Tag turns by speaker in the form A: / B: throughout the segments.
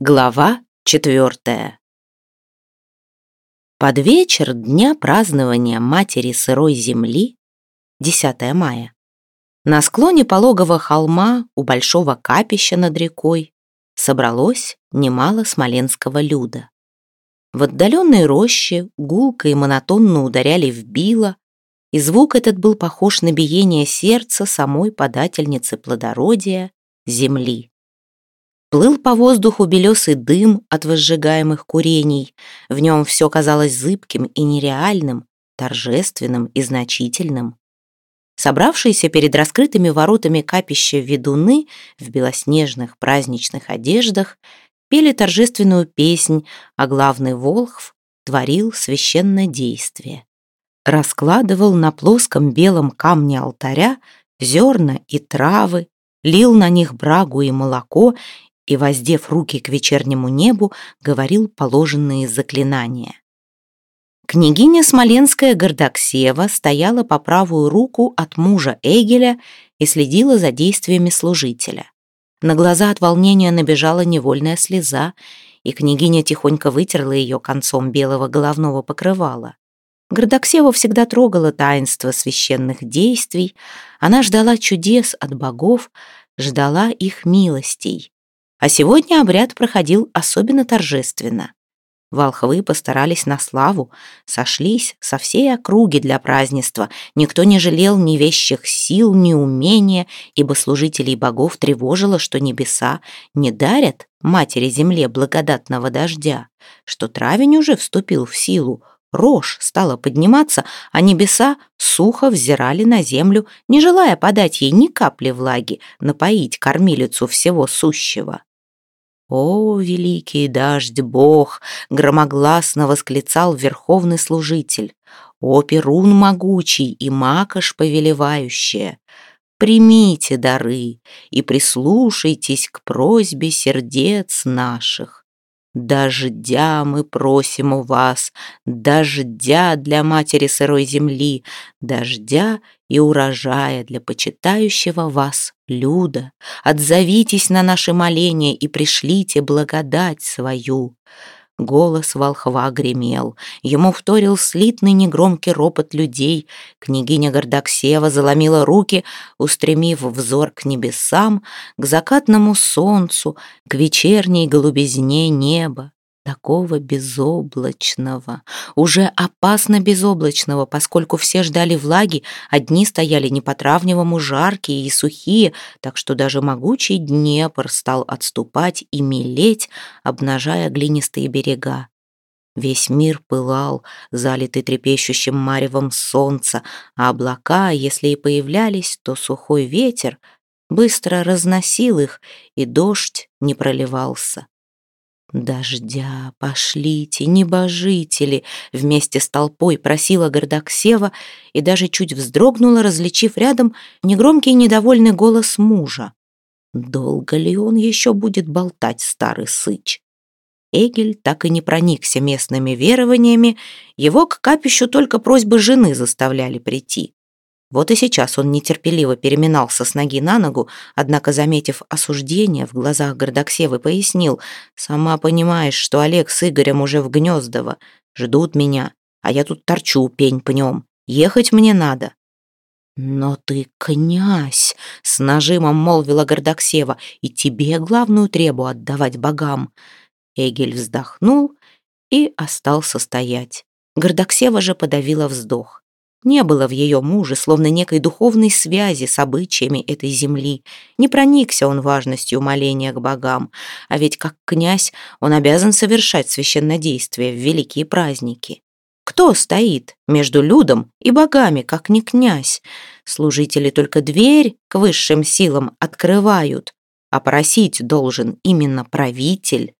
A: Глава четвертая Под вечер дня празднования Матери Сырой Земли, 10 мая, на склоне пологого холма у большого капища над рекой собралось немало смоленского люда. В отдаленной роще гулко и монотонно ударяли в било, и звук этот был похож на биение сердца самой подательницы плодородия земли. Плыл по воздуху белесый дым от возжигаемых курений. В нем все казалось зыбким и нереальным, торжественным и значительным. Собравшиеся перед раскрытыми воротами капища ведуны в белоснежных праздничных одеждах пели торжественную песнь, а главный Волхв творил священное действие. Раскладывал на плоском белом камне алтаря зерна и травы, лил на них брагу и молоко и, воздев руки к вечернему небу, говорил положенные заклинания. Княгиня Смоленская Гордоксева стояла по правую руку от мужа Эгеля и следила за действиями служителя. На глаза от волнения набежала невольная слеза, и княгиня тихонько вытерла ее концом белого головного покрывала. Гордоксева всегда трогала таинство священных действий, она ждала чудес от богов, ждала их милостей. А сегодня обряд проходил особенно торжественно. Волхвы постарались на славу, сошлись со всей округи для празднества. Никто не жалел ни вещих сил, ни умения, ибо служителей богов тревожило, что небеса не дарят матери земле благодатного дождя, что травень уже вступил в силу, рожь стала подниматься, а небеса сухо взирали на землю, не желая подать ей ни капли влаги, напоить кормилицу всего сущего. «О, великий дождь Бог!» — громогласно восклицал верховный служитель. «О, Перун могучий и Макаш повелевающая! Примите дары и прислушайтесь к просьбе сердец наших. Дождя мы просим у вас, дождя для матери сырой земли, дождя и урожая для почитающего вас люда. Отзовитесь на наши моления и пришлите благодать свою. Голос волхва гремел. Ему вторил слитный негромкий ропот людей. Княгиня Гордоксева заломила руки, устремив взор к небесам, к закатному солнцу, к вечерней голубизне неба такого безоблачного, уже опасно безоблачного, поскольку все ждали влаги, одни стояли не по-травневому жаркие и сухие, так что даже могучий Днепр стал отступать и мелеть, обнажая глинистые берега. Весь мир пылал, залитый трепещущим маревом солнца, а облака, если и появлялись, то сухой ветер быстро разносил их, и дождь не проливался. «Дождя, пошлите, небожители!» Вместе с толпой просила Гордоксева и даже чуть вздрогнула, различив рядом негромкий недовольный голос мужа. Долго ли он еще будет болтать, старый сыч? Эгель так и не проникся местными верованиями, его к капищу только просьбы жены заставляли прийти. Вот и сейчас он нетерпеливо переминался с ноги на ногу, однако, заметив осуждение в глазах Гордоксевы, пояснил, «Сама понимаешь, что Олег с Игорем уже в Гнездово. Ждут меня, а я тут торчу пень пнем. Ехать мне надо». «Но ты князь!» — с нажимом молвила Гордоксева, «и тебе главную требу отдавать богам». Эгель вздохнул и остался стоять. Гордоксева же подавила вздох. Не было в ее муже словно некой духовной связи с обычаями этой земли. Не проникся он важностью моления к богам. А ведь как князь он обязан совершать священнодействие в великие праздники. Кто стоит между людом и богами, как не князь? Служители только дверь к высшим силам открывают, а просить должен именно правитель.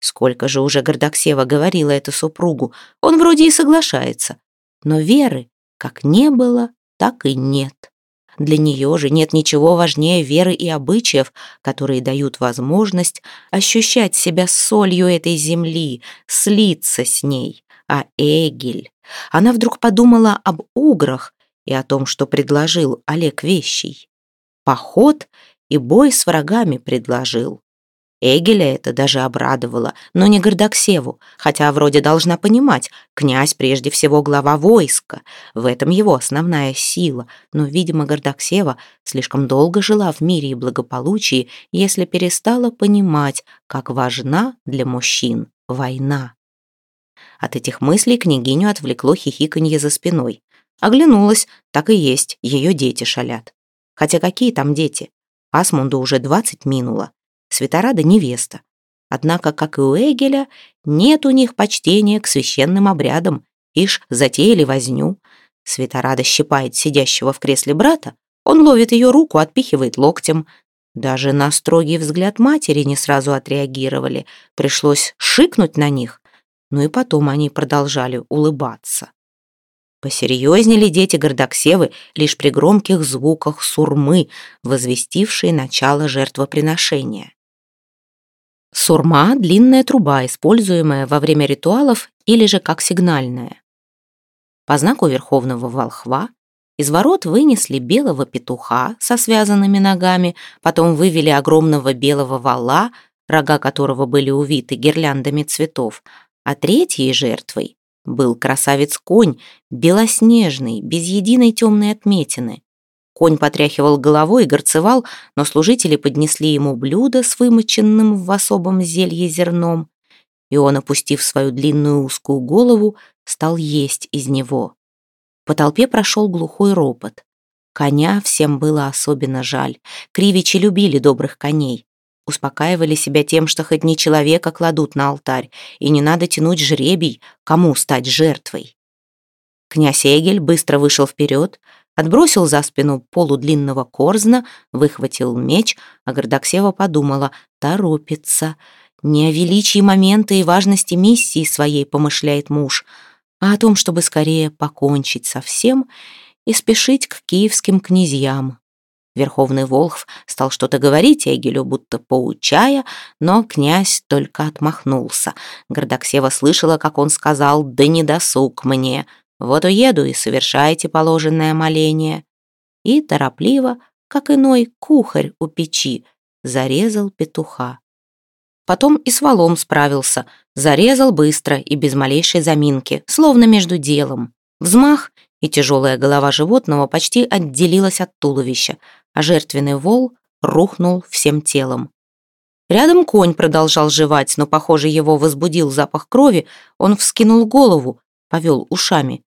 A: Сколько же уже Гордоксева говорила это супругу, он вроде и соглашается. Но веры как не было, так и нет. Для нее же нет ничего важнее веры и обычаев, которые дают возможность ощущать себя солью этой земли, слиться с ней. А Эгель... Она вдруг подумала об уграх и о том, что предложил Олег Вещий. Поход и бой с врагами предложил. Эгеля это даже обрадовало, но не Гордоксеву, хотя вроде должна понимать, князь прежде всего глава войска, в этом его основная сила, но, видимо, Гордоксева слишком долго жила в мире и благополучии, если перестала понимать, как важна для мужчин война. От этих мыслей княгиню отвлекло хихиканье за спиной. Оглянулась, так и есть, ее дети шалят. Хотя какие там дети? Асмунду уже двадцать минуло. Светорада невеста. Однако, как и у Эгеля, нет у них почтения к священным обрядам. Ишь, затеяли возню. Светорада щипает сидящего в кресле брата, он ловит ее руку, отпихивает локтем. Даже на строгий взгляд матери не сразу отреагировали. Пришлось шикнуть на них. Ну и потом они продолжали улыбаться. Посерьезнели дети Гордоксевы лишь при громких звуках сурмы, возвестившей начало жертвоприношения. Сурма — длинная труба, используемая во время ритуалов или же как сигнальная. По знаку верховного волхва из ворот вынесли белого петуха со связанными ногами, потом вывели огромного белого вала, рога которого были увиты гирляндами цветов, а третьей жертвой был красавец-конь, белоснежный, без единой темной отметины. Конь потряхивал головой и горцевал, но служители поднесли ему блюдо с вымоченным в особом зелье зерном, и он, опустив свою длинную узкую голову, стал есть из него. По толпе прошел глухой ропот. Коня всем было особенно жаль. Кривичи любили добрых коней. Успокаивали себя тем, что хоть не человека кладут на алтарь, и не надо тянуть жребий, кому стать жертвой. Князь Эгель быстро вышел вперед, отбросил за спину полудлинного корзна, выхватил меч, а Гордоксева подумала, торопится. Не о величии момента и важности миссии своей помышляет муж, а о том, чтобы скорее покончить со всем и спешить к киевским князьям. Верховный Волхв стал что-то говорить Эгелю, будто поучая, но князь только отмахнулся. Гордоксева слышала, как он сказал «Да не досуг мне! Вот уеду и совершайте положенное моление». И торопливо, как иной кухарь у печи, зарезал петуха. Потом и с валом справился, зарезал быстро и без малейшей заминки, словно между делом. Взмах, и тяжелая голова животного почти отделилась от туловища, а жертвенный вол рухнул всем телом. Рядом конь продолжал жевать, но, похоже, его возбудил запах крови, он вскинул голову, повел ушами.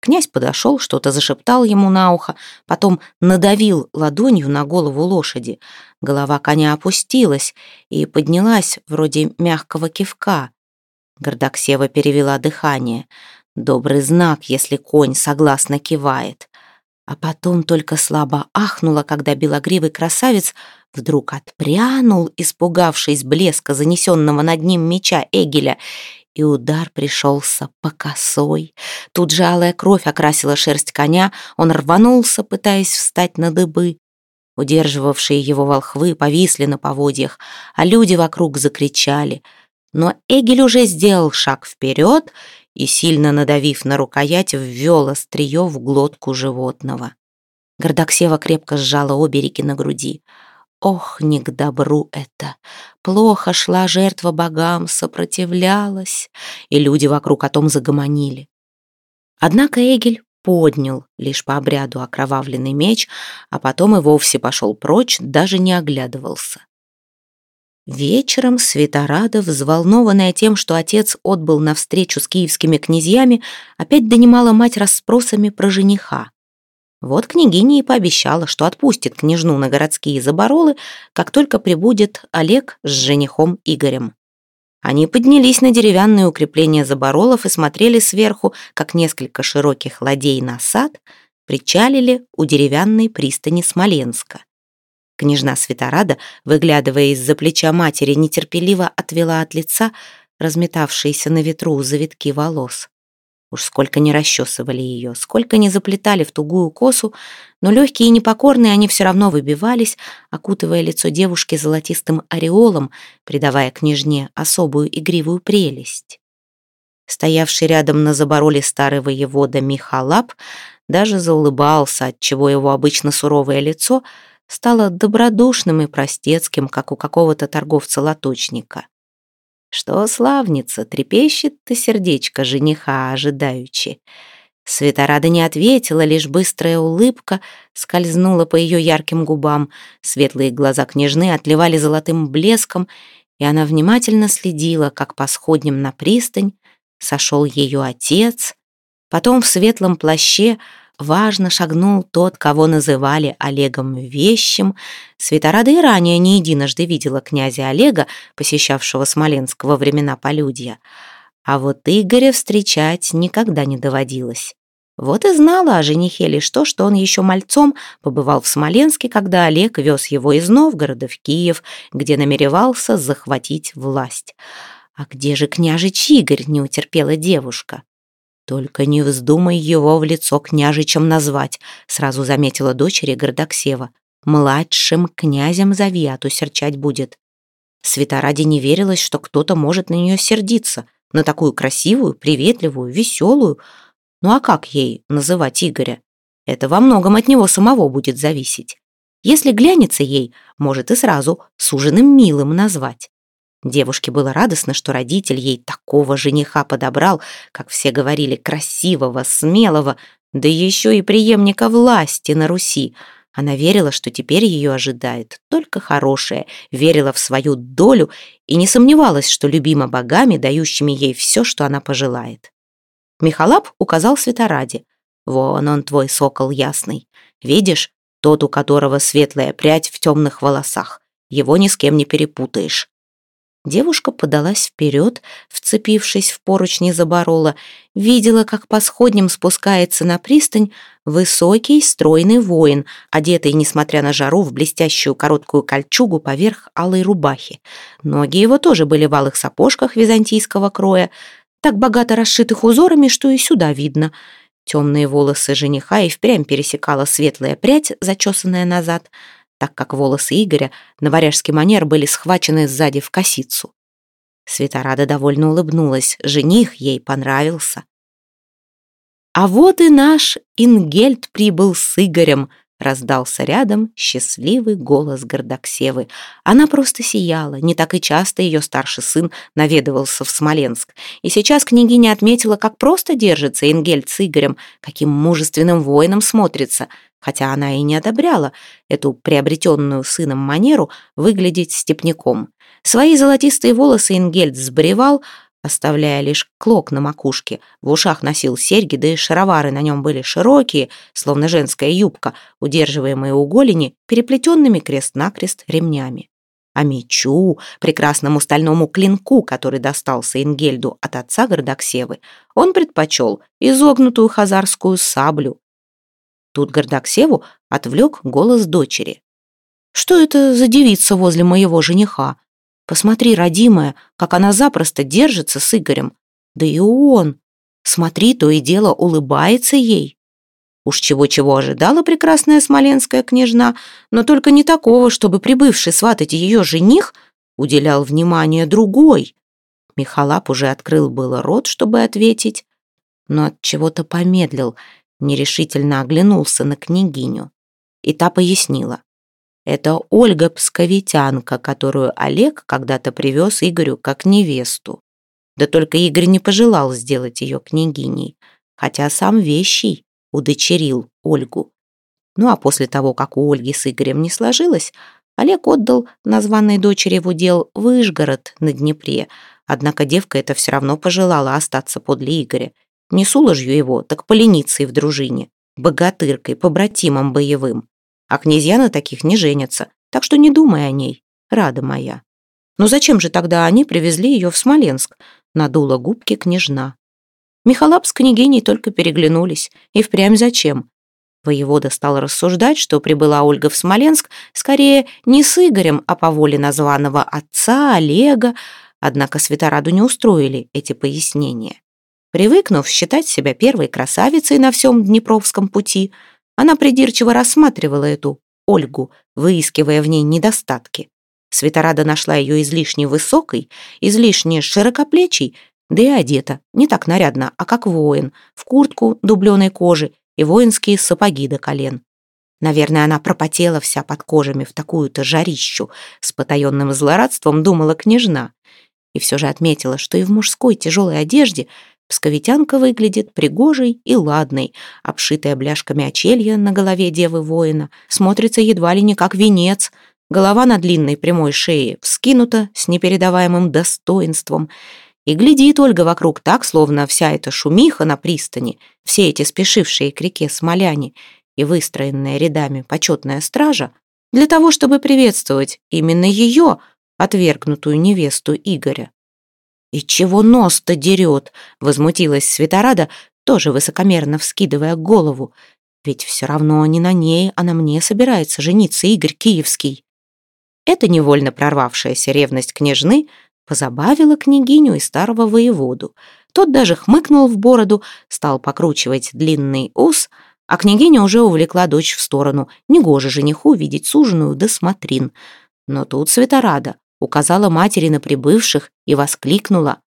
A: Князь подошел, что-то зашептал ему на ухо, потом надавил ладонью на голову лошади. Голова коня опустилась и поднялась вроде мягкого кивка. Гордоксева перевела дыхание. Добрый знак, если конь согласно кивает а потом только слабо ахнула, когда белогривый красавец вдруг отпрянул, испугавшись блеска занесенного над ним меча Эгеля, и удар пришелся по косой. Тут же алая кровь окрасила шерсть коня, он рванулся, пытаясь встать на дыбы. Удерживавшие его волхвы повисли на поводьях, а люди вокруг закричали. Но Эгель уже сделал шаг вперед и, сильно надавив на рукоять, ввел острие в глотку животного. Гордоксева крепко сжала обе реки на груди. Ох, не к добру это! Плохо шла жертва богам, сопротивлялась, и люди вокруг о том загомонили. Однако Эгель поднял лишь по обряду окровавленный меч, а потом и вовсе пошел прочь, даже не оглядывался. Вечером Светорада, взволнованная тем, что отец отбыл на встречу с киевскими князьями, опять донимала мать расспросами про жениха. Вот княгиня и пообещала, что отпустит княжну на городские заборолы, как только прибудет Олег с женихом Игорем. Они поднялись на деревянные укрепления заборолов и смотрели сверху, как несколько широких ладей на сад причалили у деревянной пристани Смоленска. Княжна Светорада, выглядывая из-за плеча матери, нетерпеливо отвела от лица разметавшиеся на ветру завитки волос. Уж сколько не расчесывали ее, сколько не заплетали в тугую косу, но легкие и непокорные они все равно выбивались, окутывая лицо девушки золотистым ореолом, придавая княжне особую игривую прелесть. Стоявший рядом на забороле старый воевода Михалап даже заулыбался, отчего его обычно суровое лицо — стало добродушным и простецким, как у какого-то торговца-лоточника. Что, славница, трепещет-то сердечко жениха ожидаючи. Светорада не ответила, лишь быстрая улыбка скользнула по ее ярким губам, светлые глаза княжны отливали золотым блеском, и она внимательно следила, как по сходням на пристань сошел ее отец, потом в светлом плаще важно шагнул тот, кого называли Олегом Вещим. Светорада и ранее не единожды видела князя Олега, посещавшего Смоленск во времена полюдья. А вот Игоря встречать никогда не доводилось. Вот и знала о женихе лишь то, что он еще мальцом побывал в Смоленске, когда Олег вез его из Новгорода в Киев, где намеревался захватить власть. А где же княжич Игорь, не утерпела девушка? «Только не вздумай его в лицо княжичем назвать», сразу заметила дочери Гордоксева. «Младшим князем зови, а то серчать будет». Светораде не верилось, что кто-то может на нее сердиться, на такую красивую, приветливую, веселую, ну а как ей называть Игоря? Это во многом от него самого будет зависеть. Если глянется ей, может и сразу суженым милым назвать. Девушке было радостно, что родитель ей такого жениха подобрал, как все говорили, красивого, смелого, да еще и преемника власти на Руси. Она верила, что теперь ее ожидает только хорошее, верила в свою долю и не сомневалась, что любима богами, дающими ей все, что она пожелает. Михалап указал Светораде. «Вон он, твой сокол ясный. Видишь, тот, у которого светлая прядь в темных волосах. Его ни с кем не перепутаешь». Девушка подалась вперед, вцепившись в поручни заборола, видела, как по сходням спускается на пристань высокий, стройный воин, одетый, несмотря на жару, в блестящую короткую кольчугу поверх алой рубахи. Ноги его тоже были в алых сапожках византийского кроя, так богато расшитых узорами, что и сюда видно. Темные волосы жениха и впрямь пересекала светлая прядь, зачесанная назад, так как волосы Игоря на варяжский манер были схвачены сзади в косицу. Светорада довольно улыбнулась, жених ей понравился. А вот и наш Ингельд прибыл с Игорем, Раздался рядом счастливый голос Гордоксевы. Она просто сияла, не так и часто ее старший сын наведывался в Смоленск. И сейчас княгиня отметила, как просто держится Ингельд с Игорем, каким мужественным воином смотрится, хотя она и не одобряла эту приобретенную сыном манеру выглядеть степняком. Свои золотистые волосы Ингельд сбривал, оставляя лишь клок на макушке. В ушах носил серьги, да и шаровары на нем были широкие, словно женская юбка, удерживаемые у голени переплетенными крест-накрест ремнями. А мечу, прекрасному стальному клинку, который достался Ингельду от отца Гордоксевы, он предпочел изогнутую хазарскую саблю. Тут Гордоксеву отвлек голос дочери. «Что это за девица возле моего жениха? Посмотри, родимая, как она запросто держится с Игорем. Да и он. Смотри, то и дело улыбается ей. Уж чего-чего ожидала прекрасная смоленская княжна, но только не такого, чтобы прибывший сватать ее жених уделял внимание другой. Михалап уже открыл было рот, чтобы ответить, но от чего-то помедлил, нерешительно оглянулся на княгиню. И та пояснила. Это Ольга Псковитянка, которую Олег когда-то привез Игорю как невесту. Да только Игорь не пожелал сделать ее княгиней, хотя сам вещий удочерил Ольгу. Ну а после того, как у Ольги с Игорем не сложилось, Олег отдал названной дочери в удел Выжгород на Днепре, однако девка это все равно пожелала остаться подле Игоря. Не суложью его, так поленицей в дружине, богатыркой, побратимом боевым. А князья на таких не женятся, так что не думай о ней, рада моя. Но зачем же тогда они привезли ее в Смоленск? Надула губки княжна. Михалап с княгиней только переглянулись. И впрямь зачем? Воевода стал рассуждать, что прибыла Ольга в Смоленск скорее не с Игорем, а по воле названного отца Олега, однако Светораду не устроили эти пояснения. Привыкнув считать себя первой красавицей на всем Днепровском пути, она придирчиво рассматривала эту Ольгу, выискивая в ней недостатки. Светорада нашла ее излишне высокой, излишне широкоплечей, да и одета, не так нарядно, а как воин, в куртку дубленой кожи и воинские сапоги до колен. Наверное, она пропотела вся под кожами в такую-то жарищу. С потаенным злорадством думала княжна. И все же отметила, что и в мужской тяжелой одежде псковитянка выглядит пригожей и ладной, обшитая бляшками очелья на голове девы воина, смотрится едва ли не как венец, голова на длинной прямой шее вскинута с непередаваемым достоинством — и глядит Ольга вокруг так, словно вся эта шумиха на пристани, все эти спешившие к реке смоляне и выстроенная рядами почетная стража, для того, чтобы приветствовать именно ее, отвергнутую невесту Игоря. «И чего нос-то дерет?» — возмутилась Светорада, тоже высокомерно вскидывая голову. «Ведь все равно не на ней, а на мне собирается жениться Игорь Киевский». Эта невольно прорвавшаяся ревность княжны позабавила княгиню и старого воеводу. Тот даже хмыкнул в бороду, стал покручивать длинный ус, а княгиня уже увлекла дочь в сторону. Негоже жениху видеть суженую да смотрин. Но тут Светорада указала матери на прибывших и воскликнула.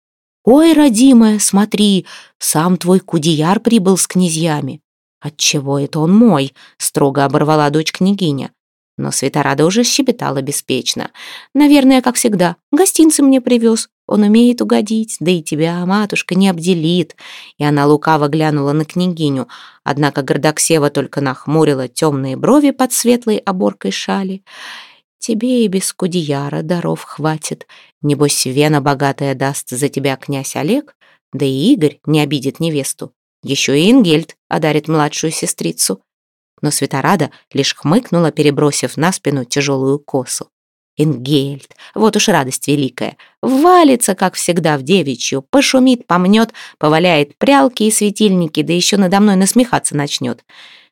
A: «Ой, родимая, смотри, сам твой кудияр прибыл с князьями». «Отчего это он мой?» — строго оборвала дочь княгиня. Но Светорада уже щебетала беспечно. «Наверное, как всегда, гостинцы мне привез. Он умеет угодить, да и тебя, матушка, не обделит». И она лукаво глянула на княгиню. Однако Гордоксева только нахмурила темные брови под светлой оборкой шали. «Тебе и без кудияра даров хватит. Небось, вена богатая даст за тебя князь Олег, да и Игорь не обидит невесту. Еще и Ингельд одарит младшую сестрицу но Светорада лишь хмыкнула, перебросив на спину тяжелую косу. Ингельд, вот уж радость великая, валится, как всегда, в девичью, пошумит, помнет, поваляет прялки и светильники, да еще надо мной насмехаться начнет.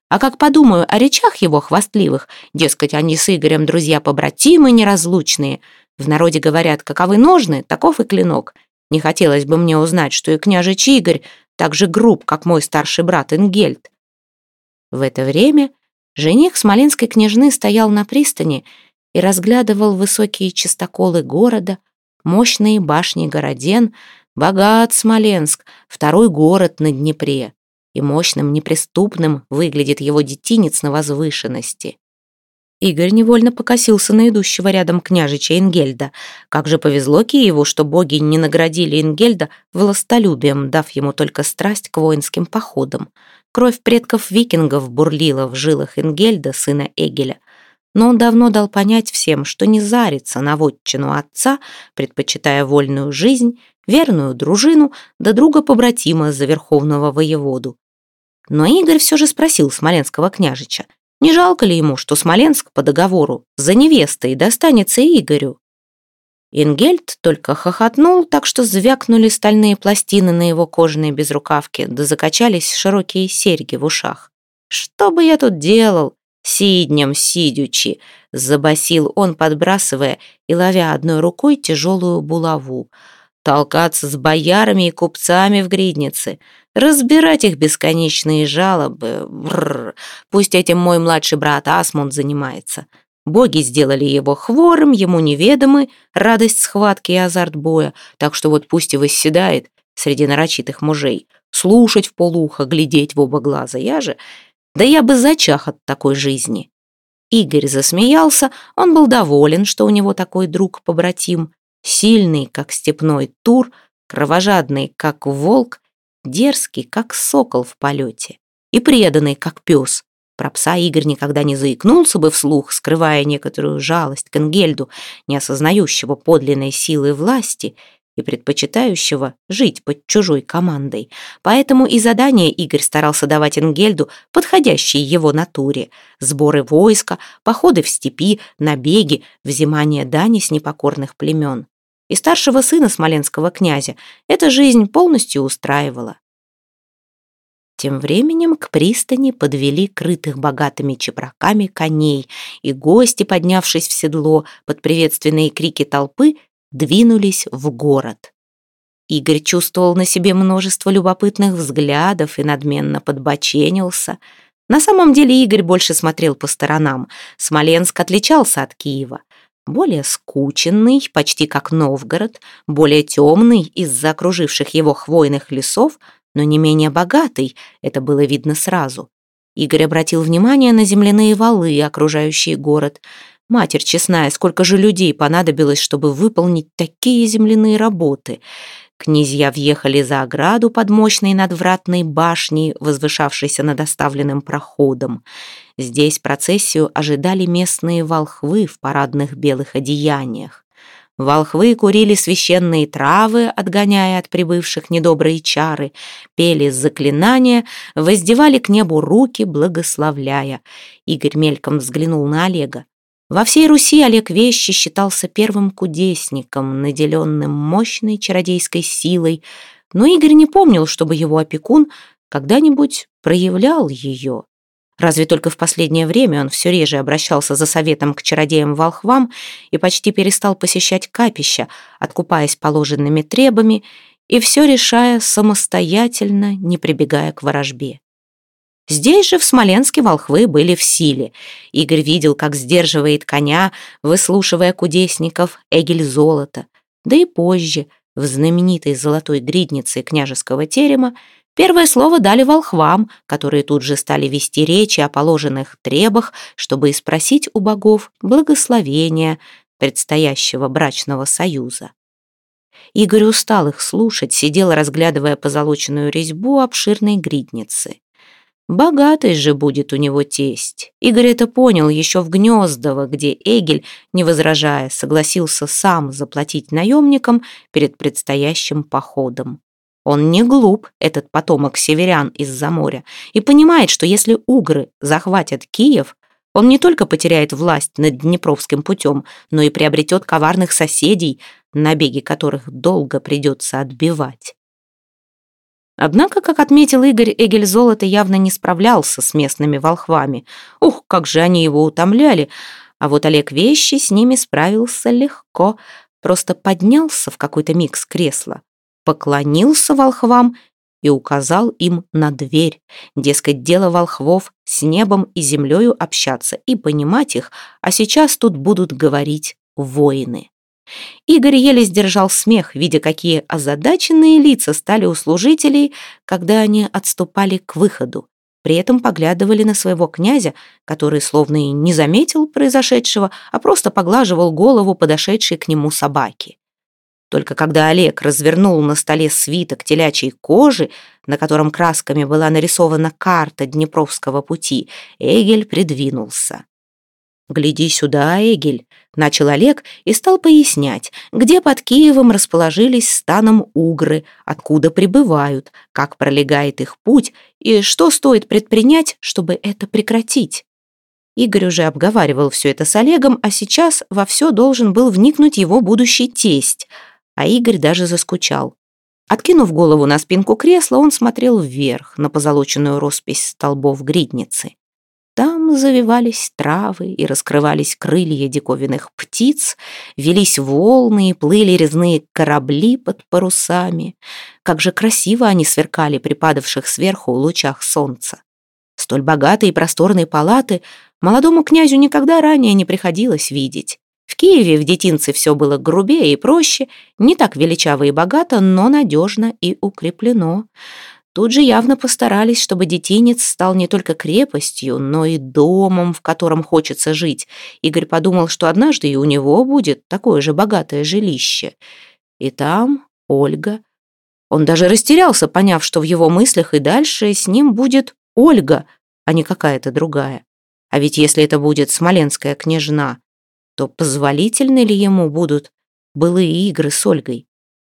A: А как подумаю о речах его хвастливых, дескать, они с Игорем друзья-побратимы неразлучные, в народе говорят, каковы ножны, таков и клинок. Не хотелось бы мне узнать, что и княжич Игорь так же груб, как мой старший брат Ингельд. В это время жених смоленской княжны стоял на пристани и разглядывал высокие чистоколы города, мощные башни городен, богат Смоленск, второй город на Днепре, и мощным, неприступным выглядит его детинец на возвышенности. Игорь невольно покосился на идущего рядом княжича Ингельда. Как же повезло Киеву, что боги не наградили Ингельда властолюбием, дав ему только страсть к воинским походам. Кровь предков викингов бурлила в жилах Ингельда, сына Эгеля. Но он давно дал понять всем, что не зарится на вотчину отца, предпочитая вольную жизнь, верную дружину, да друга-побратима за верховного воеводу. Но Игорь все же спросил смоленского княжича, не жалко ли ему, что Смоленск по договору за невестой достанется Игорю? Ингельд только хохотнул, так что звякнули стальные пластины на его кожаной безрукавке, да закачались широкие серьги в ушах. «Что бы я тут делал, сиднем сидючи?» — забасил он, подбрасывая и ловя одной рукой тяжелую булаву. «Толкаться с боярами и купцами в гриднице, разбирать их бесконечные жалобы. Бррр. Пусть этим мой младший брат Асмунд занимается. Боги сделали его хворым, ему неведомы радость схватки и азарт боя, так что вот пусть и восседает среди нарочитых мужей, слушать в полухо, глядеть в оба глаза. Я же... Да я бы зачах от такой жизни. Игорь засмеялся, он был доволен, что у него такой друг-побратим, сильный, как степной тур, кровожадный, как волк, дерзкий, как сокол в полете, и преданный, как пес. Про пса Игорь никогда не заикнулся бы вслух, скрывая некоторую жалость к Энгельду, не осознающего подлинной силы власти и предпочитающего жить под чужой командой. Поэтому и задания Игорь старался давать Энгельду, подходящие его натуре. Сборы войска, походы в степи, набеги, взимание дани с непокорных племен. И старшего сына смоленского князя эта жизнь полностью устраивала. Тем временем к пристани подвели крытых богатыми чепраками коней, и гости, поднявшись в седло под приветственные крики толпы, двинулись в город. Игорь чувствовал на себе множество любопытных взглядов и надменно подбоченился. На самом деле Игорь больше смотрел по сторонам. Смоленск отличался от Киева. Более скученный, почти как Новгород, более темный из-за окруживших его хвойных лесов — но не менее богатый, это было видно сразу. Игорь обратил внимание на земляные валы, окружающие город. Матерь честная, сколько же людей понадобилось, чтобы выполнить такие земляные работы. Князья въехали за ограду под мощной надвратной башней, возвышавшейся над оставленным проходом. Здесь процессию ожидали местные волхвы в парадных белых одеяниях. Волхвы курили священные травы, отгоняя от прибывших недобрые чары, пели заклинания, воздевали к небу руки, благословляя. Игорь мельком взглянул на Олега. Во всей Руси Олег Вещи считался первым кудесником, наделенным мощной чародейской силой, но Игорь не помнил, чтобы его опекун когда-нибудь проявлял ее. Разве только в последнее время он все реже обращался за советом к чародеям-волхвам и почти перестал посещать капища, откупаясь положенными требами и все решая самостоятельно, не прибегая к ворожбе. Здесь же, в Смоленске, волхвы были в силе. Игорь видел, как сдерживает коня, выслушивая кудесников Эгель Золото. Да и позже, в знаменитой золотой гриднице княжеского терема, Первое слово дали волхвам, которые тут же стали вести речи о положенных требах, чтобы спросить у богов благословения предстоящего брачного союза. Игорь устал их слушать, сидел, разглядывая позолоченную резьбу обширной гридницы. Богатый же будет у него тесть. Игорь это понял еще в Гнездово, где Эгель, не возражая, согласился сам заплатить наемникам перед предстоящим походом. Он не глуп, этот потомок северян из-за моря, и понимает, что если угры захватят Киев, он не только потеряет власть над Днепровским путем, но и приобретет коварных соседей, набеги которых долго придется отбивать. Однако, как отметил Игорь, Эгель Золото явно не справлялся с местными волхвами. Ух, как же они его утомляли! А вот Олег Вещи с ними справился легко, просто поднялся в какой-то миг с кресла, поклонился волхвам и указал им на дверь. Дескать, дело волхвов с небом и землею общаться и понимать их, а сейчас тут будут говорить воины. Игорь еле сдержал смех, видя, какие озадаченные лица стали у служителей, когда они отступали к выходу. При этом поглядывали на своего князя, который словно и не заметил произошедшего, а просто поглаживал голову подошедшей к нему собаки. Только когда Олег развернул на столе свиток телячьей кожи, на котором красками была нарисована карта Днепровского пути, Эгель придвинулся. «Гляди сюда, Эгель», — начал Олег и стал пояснять, где под Киевом расположились станом угры, откуда прибывают, как пролегает их путь и что стоит предпринять, чтобы это прекратить. Игорь уже обговаривал все это с Олегом, а сейчас во все должен был вникнуть его будущий тесть — а Игорь даже заскучал. Откинув голову на спинку кресла, он смотрел вверх, на позолоченную роспись столбов гридницы. Там завивались травы и раскрывались крылья диковинных птиц, велись волны и плыли резные корабли под парусами. Как же красиво они сверкали при падавших сверху лучах солнца. Столь богатые и просторные палаты молодому князю никогда ранее не приходилось видеть. В Киеве в детинце все было грубее и проще, не так величаво и богато, но надежно и укреплено. Тут же явно постарались, чтобы детинец стал не только крепостью, но и домом, в котором хочется жить. Игорь подумал, что однажды и у него будет такое же богатое жилище. И там Ольга. Он даже растерялся, поняв, что в его мыслях и дальше с ним будет Ольга, а не какая-то другая. А ведь если это будет смоленская княжна, то позволительны ли ему будут былые игры с Ольгой?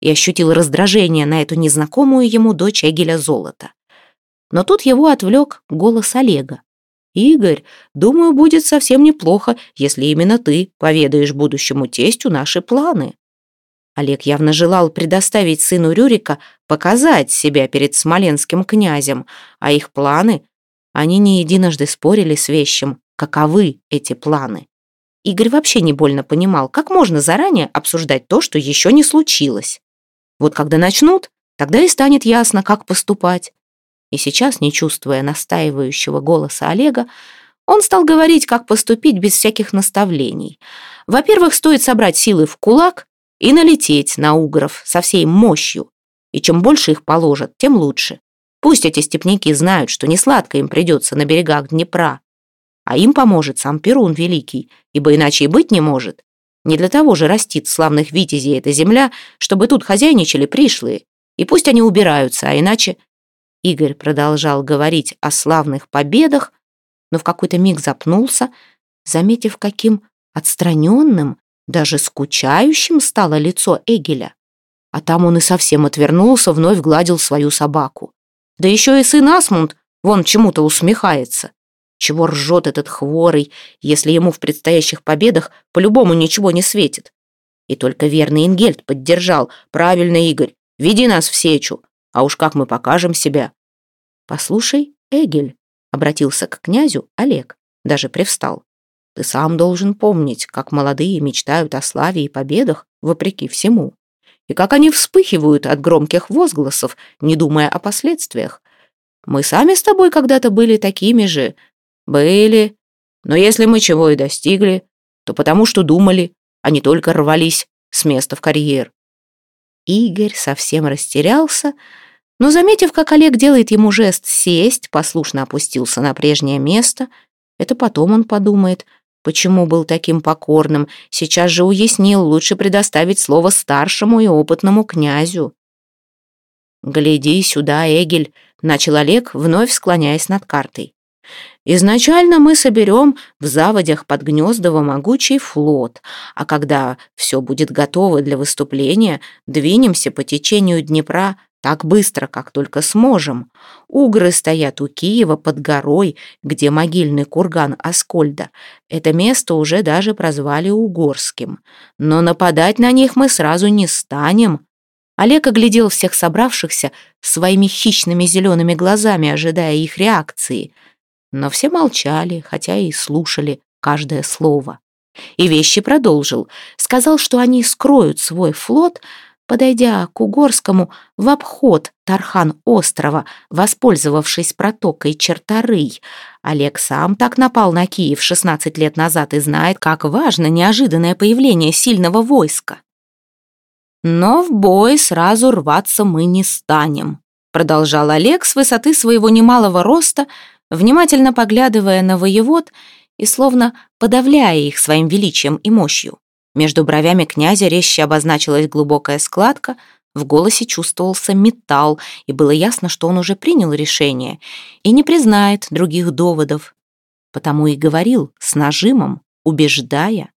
A: И ощутил раздражение на эту незнакомую ему дочь Эгеля Золота. Но тут его отвлек голос Олега. «Игорь, думаю, будет совсем неплохо, если именно ты поведаешь будущему тестю наши планы». Олег явно желал предоставить сыну Рюрика показать себя перед смоленским князем, а их планы... Они не единожды спорили с вещем, каковы эти планы. Игорь вообще не больно понимал, как можно заранее обсуждать то, что еще не случилось. Вот когда начнут, тогда и станет ясно, как поступать. И сейчас, не чувствуя настаивающего голоса Олега, он стал говорить, как поступить без всяких наставлений. Во-первых, стоит собрать силы в кулак и налететь на угров со всей мощью. И чем больше их положат, тем лучше. Пусть эти степняки знают, что не сладко им придется на берегах Днепра. А им поможет сам Перун Великий, ибо иначе и быть не может. Не для того же растит славных витязей эта земля, чтобы тут хозяйничали пришлые. И пусть они убираются, а иначе... Игорь продолжал говорить о славных победах, но в какой-то миг запнулся, заметив, каким отстраненным, даже скучающим стало лицо Эгеля. А там он и совсем отвернулся, вновь гладил свою собаку. Да еще и сын Асмунд вон чему-то усмехается. Чего ржет этот хворый, если ему в предстоящих победах по-любому ничего не светит? И только верный Ингельд поддержал. «Правильно, Игорь, веди нас в сечу, а уж как мы покажем себя». «Послушай, Эгель», — обратился к князю Олег, даже привстал. «Ты сам должен помнить, как молодые мечтают о славе и победах, вопреки всему, и как они вспыхивают от громких возгласов, не думая о последствиях. Мы сами с тобой когда-то были такими же, «Были. Но если мы чего и достигли, то потому что думали, а не только рвались с места в карьер». Игорь совсем растерялся, но, заметив, как Олег делает ему жест сесть, послушно опустился на прежнее место. Это потом он подумает, почему был таким покорным. Сейчас же уяснил, лучше предоставить слово старшему и опытному князю. «Гляди сюда, Эгель», — начал Олег, вновь склоняясь над картой. Изначально мы соберем в заводях под Гнездово могучий флот, а когда все будет готово для выступления, двинемся по течению Днепра так быстро, как только сможем. Угры стоят у Киева под горой, где могильный курган Аскольда. Это место уже даже прозвали Угорским. Но нападать на них мы сразу не станем. Олег оглядел всех собравшихся своими хищными зелеными глазами, ожидая их реакции — но все молчали, хотя и слушали каждое слово. И Вещи продолжил. Сказал, что они скроют свой флот, подойдя к Угорскому в обход Тархан-острова, воспользовавшись протокой Черторый. Олег сам так напал на Киев 16 лет назад и знает, как важно неожиданное появление сильного войска. Но в бой сразу рваться мы не станем, продолжал Олег с высоты своего немалого роста, внимательно поглядывая на воевод и словно подавляя их своим величием и мощью. Между бровями князя резче обозначилась глубокая складка, в голосе чувствовался металл, и было ясно, что он уже принял решение и не признает других доводов. Потому и говорил с нажимом, убеждая,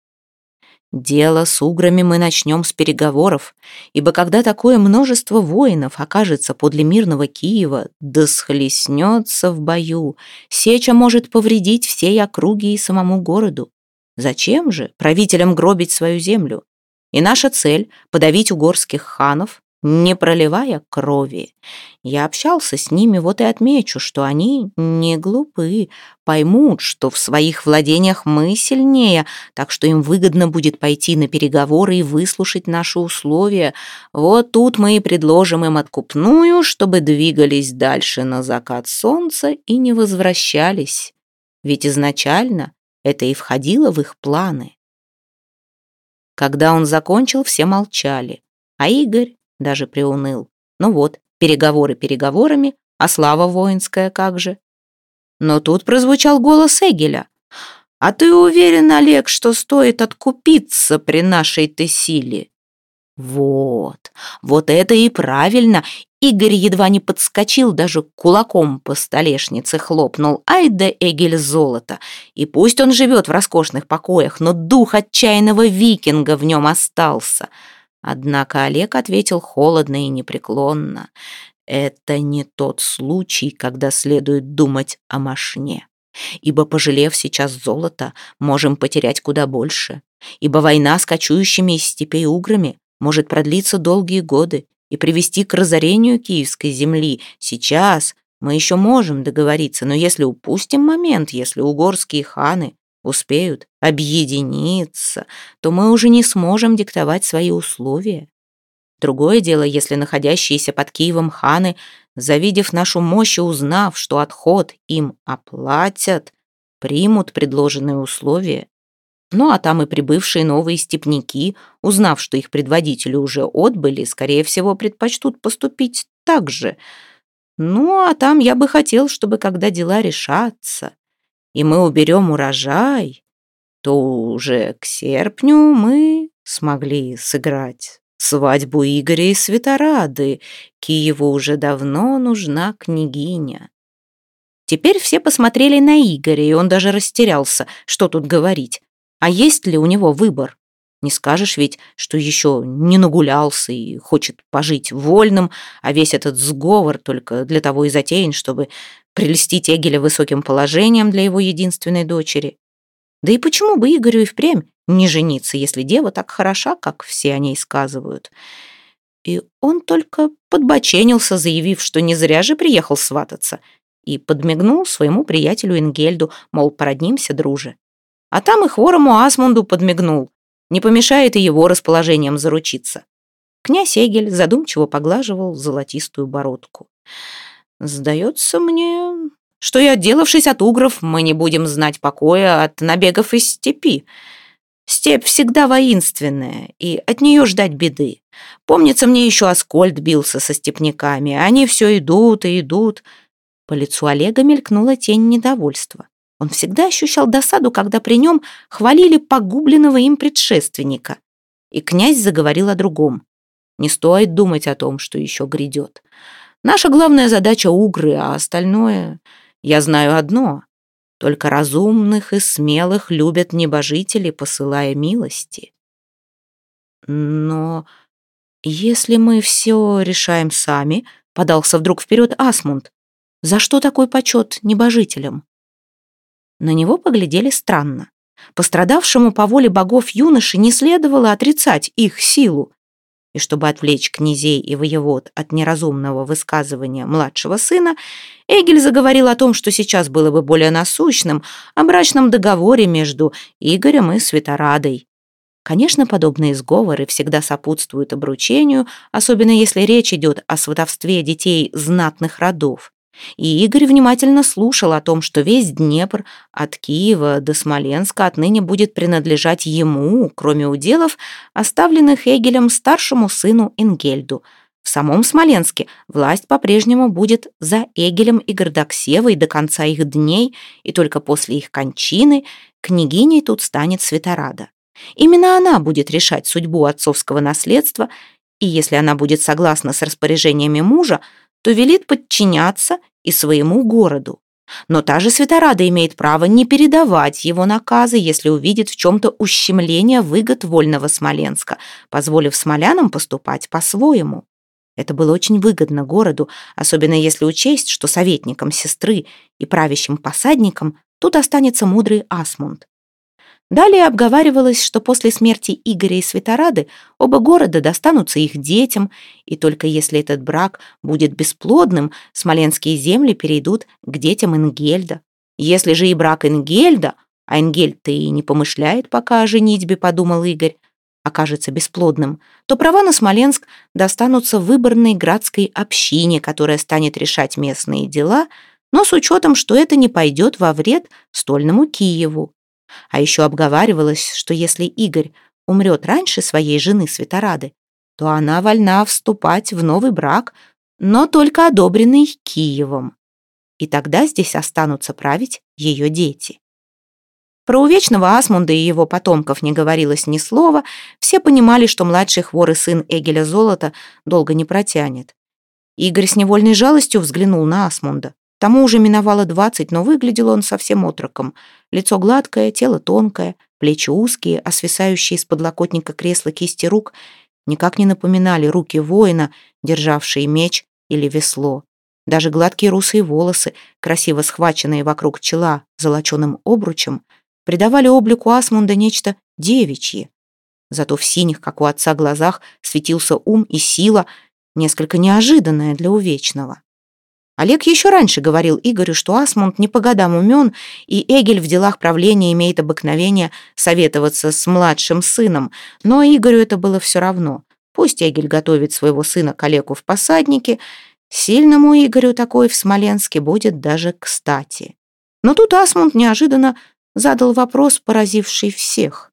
A: Дело с уграми мы начнем с переговоров, ибо когда такое множество воинов окажется подле мирного Киева, да схлестнется в бою, сеча может повредить всей округе и самому городу. Зачем же правителям гробить свою землю? И наша цель — подавить угорских ханов, не проливая крови. Я общался с ними, вот и отмечу, что они не глупы, поймут, что в своих владениях мы сильнее, так что им выгодно будет пойти на переговоры и выслушать наши условия. Вот тут мы и предложим им откупную, чтобы двигались дальше на закат солнца и не возвращались. Ведь изначально это и входило в их планы. Когда он закончил, все молчали, а Игорь даже приуныл. Ну вот, переговоры переговорами, а слава воинская как же? Но тут прозвучал голос Эгеля. «А ты уверен, Олег, что стоит откупиться при нашей-то силе?» Вот, вот это и правильно. Игорь едва не подскочил, даже кулаком по столешнице хлопнул. Ай да Эгель золото. И пусть он живет в роскошных покоях, но дух отчаянного викинга в нем остался. Однако Олег ответил холодно и непреклонно. «Это не тот случай, когда следует думать о мошне. Ибо, пожалев сейчас золото, можем потерять куда больше. Ибо война с кочующими из степей уграми может продлиться долгие годы и привести к разорению киевской земли. Сейчас мы еще можем договориться, но если упустим момент, если угорские ханы успеют объединиться, то мы уже не сможем диктовать свои условия. Другое дело, если находящиеся под Киевом ханы, завидев нашу мощь и узнав, что отход им оплатят, примут предложенные условия. Ну а там и прибывшие новые степняки, узнав, что их предводители уже отбыли, скорее всего, предпочтут поступить так же. Ну, а там я бы хотел, чтобы когда дела решатся, и мы уберем урожай, то уже к серпню мы смогли сыграть свадьбу Игоря и Светорады. Киеву уже давно нужна княгиня. Теперь все посмотрели на Игоря, и он даже растерялся, что тут говорить. А есть ли у него выбор? Не скажешь ведь, что еще не нагулялся и хочет пожить вольным, а весь этот сговор только для того и затеян, чтобы прелестить Эгеля высоким положением для его единственной дочери. Да и почему бы Игорю и впрямь не жениться, если дева так хороша, как все о ней сказывают? И он только подбоченился, заявив, что не зря же приехал свататься, и подмигнул своему приятелю Ингельду, мол, породнимся, друже. А там и хворому Асмунду подмигнул. Не помешает и его расположением заручиться. Князь Эгель задумчиво поглаживал золотистую бородку. «Сдается мне, что и отделавшись от угров, мы не будем знать покоя от набегов из степи. Степь всегда воинственная, и от нее ждать беды. Помнится мне еще Аскольд бился со степняками. Они все идут и идут». По лицу Олега мелькнула тень недовольства. Он всегда ощущал досаду, когда при нем хвалили погубленного им предшественника. И князь заговорил о другом. Не стоит думать о том, что еще грядет. Наша главная задача — угры, а остальное... Я знаю одно. Только разумных и смелых любят небожители, посылая милости. Но если мы все решаем сами, подался вдруг вперед Асмунд, за что такой почет небожителям? На него поглядели странно. Пострадавшему по воле богов юноше не следовало отрицать их силу. И чтобы отвлечь князей и воевод от неразумного высказывания младшего сына, Эгель заговорил о том, что сейчас было бы более насущным, о брачном договоре между Игорем и Светорадой. Конечно, подобные сговоры всегда сопутствуют обручению, особенно если речь идет о сватовстве детей знатных родов. И Игорь внимательно слушал о том, что весь Днепр от Киева до Смоленска отныне будет принадлежать ему, кроме уделов, оставленных Эгелем старшему сыну Ингельду. В самом Смоленске власть по-прежнему будет за Эгелем и Гордоксевой до конца их дней, и только после их кончины княгиней тут станет Светорада. Именно она будет решать судьбу отцовского наследства, и если она будет согласна с распоряжениями мужа, то велит подчиняться и своему городу. Но та же Светорада имеет право не передавать его наказы, если увидит в чем-то ущемление выгод вольного Смоленска, позволив смолянам поступать по-своему. Это было очень выгодно городу, особенно если учесть, что советником сестры и правящим посадником тут останется мудрый Асмунд. Далее обговаривалось, что после смерти Игоря и Светорады оба города достанутся их детям, и только если этот брак будет бесплодным, смоленские земли перейдут к детям Ингельда. Если же и брак Ингельда, а Ингельд-то и не помышляет пока о женитьбе, подумал Игорь, окажется бесплодным, то права на Смоленск достанутся выборной градской общине, которая станет решать местные дела, но с учетом, что это не пойдет во вред стольному Киеву. А еще обговаривалось, что если Игорь умрет раньше своей жены Светорады, то она вольна вступать в новый брак, но только одобренный Киевом. И тогда здесь останутся править ее дети. Про увечного Асмунда и его потомков не говорилось ни слова, все понимали, что младший хвор и сын Эгеля Золота долго не протянет. Игорь с невольной жалостью взглянул на Асмунда. Тому уже миновало двадцать, но выглядел он совсем отроком. Лицо гладкое, тело тонкое, плечи узкие, а свисающие из подлокотника кресла кисти рук никак не напоминали руки воина, державшие меч или весло. Даже гладкие русые волосы, красиво схваченные вокруг чела золоченым обручем, придавали облику Асмунда нечто девичье. Зато в синих, как у отца, глазах светился ум и сила, несколько неожиданная для увечного. Олег еще раньше говорил Игорю, что Асмунд не по годам умен, и Эгель в делах правления имеет обыкновение советоваться с младшим сыном, но Игорю это было все равно. Пусть Эгель готовит своего сына к Олегу в посаднике, сильному Игорю такой в Смоленске будет даже кстати. Но тут Асмунд неожиданно задал вопрос, поразивший всех.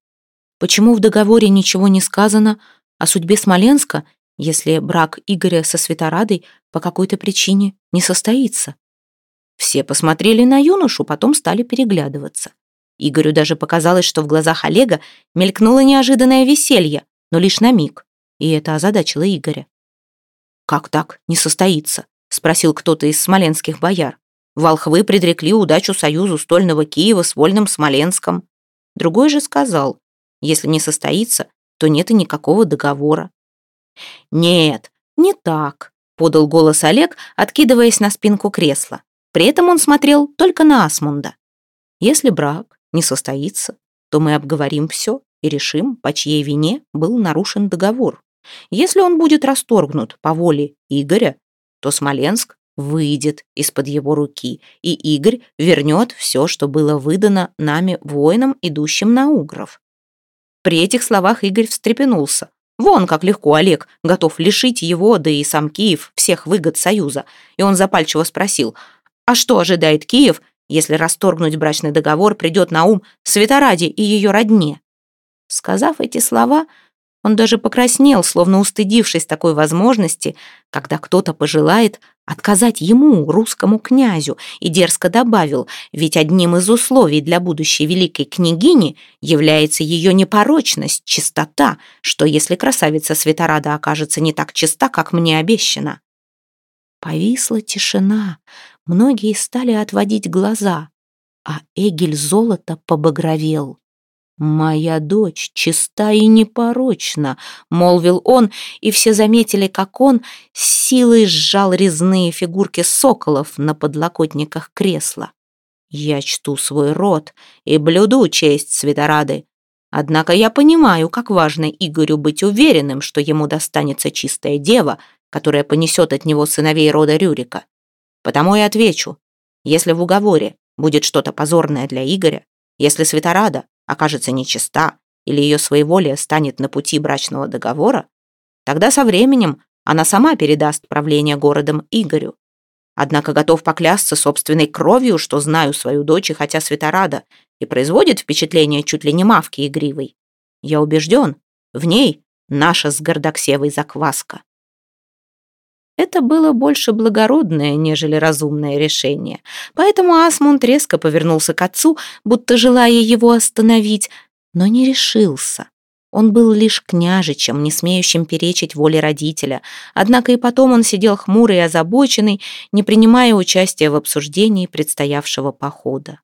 A: Почему в договоре ничего не сказано о судьбе Смоленска если брак Игоря со Светорадой по какой-то причине не состоится. Все посмотрели на юношу, потом стали переглядываться. Игорю даже показалось, что в глазах Олега мелькнуло неожиданное веселье, но лишь на миг, и это озадачило Игоря. «Как так не состоится?» — спросил кто-то из смоленских бояр. Волхвы предрекли удачу союзу стольного Киева с вольным Смоленском. Другой же сказал, если не состоится, то нет и никакого договора. «Нет, не так», — подал голос Олег, откидываясь на спинку кресла. При этом он смотрел только на Асмунда. «Если брак не состоится, то мы обговорим все и решим, по чьей вине был нарушен договор. Если он будет расторгнут по воле Игоря, то Смоленск выйдет из-под его руки, и Игорь вернет все, что было выдано нами воинам, идущим на Угров. При этих словах Игорь встрепенулся. Вон как легко Олег готов лишить его, да и сам Киев, всех выгод Союза. И он запальчиво спросил, а что ожидает Киев, если расторгнуть брачный договор придет на ум Светораде и ее родне? Сказав эти слова, он даже покраснел, словно устыдившись такой возможности, когда кто-то пожелает отказать ему, русскому князю, и дерзко добавил, ведь одним из условий для будущей великой княгини является ее непорочность, чистота, что если красавица Светорада окажется не так чиста, как мне обещано. Повисла тишина, многие стали отводить глаза, а Эгель золото побагровел. «Моя дочь чиста и непорочна», — молвил он, и все заметили, как он с силой сжал резные фигурки соколов на подлокотниках кресла. «Я чту свой род и блюду честь Светорады. Однако я понимаю, как важно Игорю быть уверенным, что ему достанется чистая дева, которая понесет от него сыновей рода Рюрика. Потому и отвечу, если в уговоре будет что-то позорное для Игоря, если Светорада окажется нечиста или ее своеволие станет на пути брачного договора, тогда со временем она сама передаст правление городом Игорю. Однако готов поклясться собственной кровью, что знаю свою дочь, и хотя Светорада и производит впечатление чуть ли не мавки игривой. Я убежден, в ней наша с Гордоксевой закваска. Это было больше благородное, нежели разумное решение. Поэтому Асмунд резко повернулся к отцу, будто желая его остановить, но не решился. Он был лишь княжичем, не смеющим перечить воле родителя. Однако и потом он сидел хмурый и озабоченный, не принимая участия в обсуждении предстоявшего похода.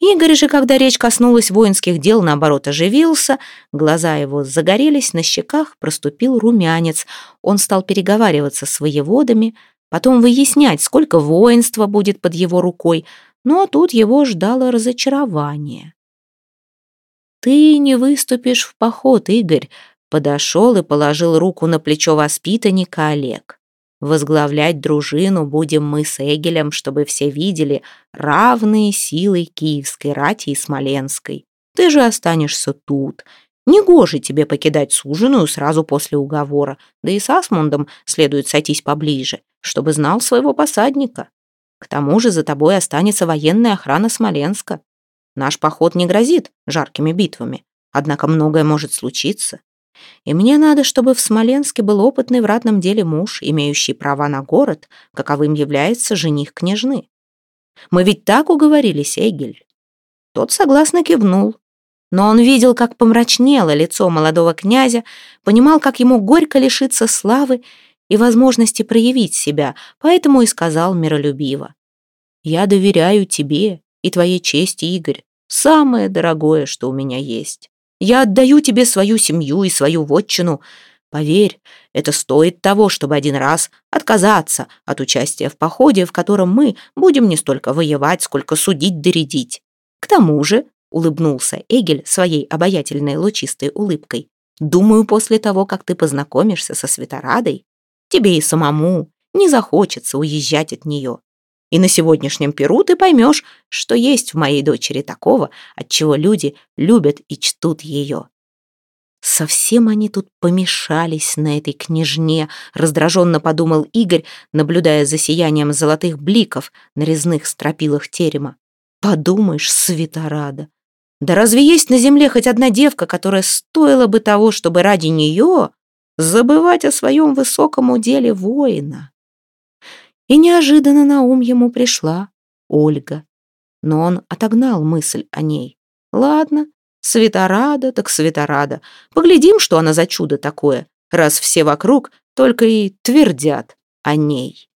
A: Игорь же, когда речь коснулась воинских дел, наоборот, оживился, глаза его загорелись, на щеках проступил румянец. Он стал переговариваться с воеводами, потом выяснять, сколько воинства будет под его рукой, но тут его ждало разочарование. «Ты не выступишь в поход, Игорь», — подошел и положил руку на плечо воспитанника Олег. Возглавлять дружину будем мы с Эгелем, чтобы все видели равные силы киевской рати и смоленской. Ты же останешься тут. Негоже тебе покидать суженую сразу после уговора, да и с Асмундом следует сойтись поближе, чтобы знал своего посадника. К тому же за тобой останется военная охрана Смоленска. Наш поход не грозит жаркими битвами, однако многое может случиться. И мне надо, чтобы в Смоленске был опытный в ратном деле муж, имеющий права на город, каковым является жених княжны. Мы ведь так уговорились, Эгель. Тот согласно кивнул. Но он видел, как помрачнело лицо молодого князя, понимал, как ему горько лишиться славы и возможности проявить себя, поэтому и сказал миролюбиво. «Я доверяю тебе и твоей чести, Игорь, самое дорогое, что у меня есть. Я отдаю тебе свою семью и свою вотчину. Поверь, это стоит того, чтобы один раз отказаться от участия в походе, в котором мы будем не столько воевать, сколько судить-доредить. К тому же, — улыбнулся Эгель своей обаятельной лучистой улыбкой, «думаю, после того, как ты познакомишься со Светорадой, тебе и самому не захочется уезжать от нее. И на сегодняшнем перу ты поймешь, что есть в моей дочери такого, от чего люди любят и чтут ее. Совсем они тут помешались на этой княжне, раздраженно подумал Игорь, наблюдая за сиянием золотых бликов на резных стропилах терема. Подумаешь, святорада. Да разве есть на земле хоть одна девка, которая стоила бы того, чтобы ради нее забывать о своем высоком уделе воина. И неожиданно на ум ему пришла Ольга. Но он отогнал мысль о ней. Ладно, Светорада так Светорада. Поглядим, что она за чудо такое, раз все вокруг только и твердят о ней.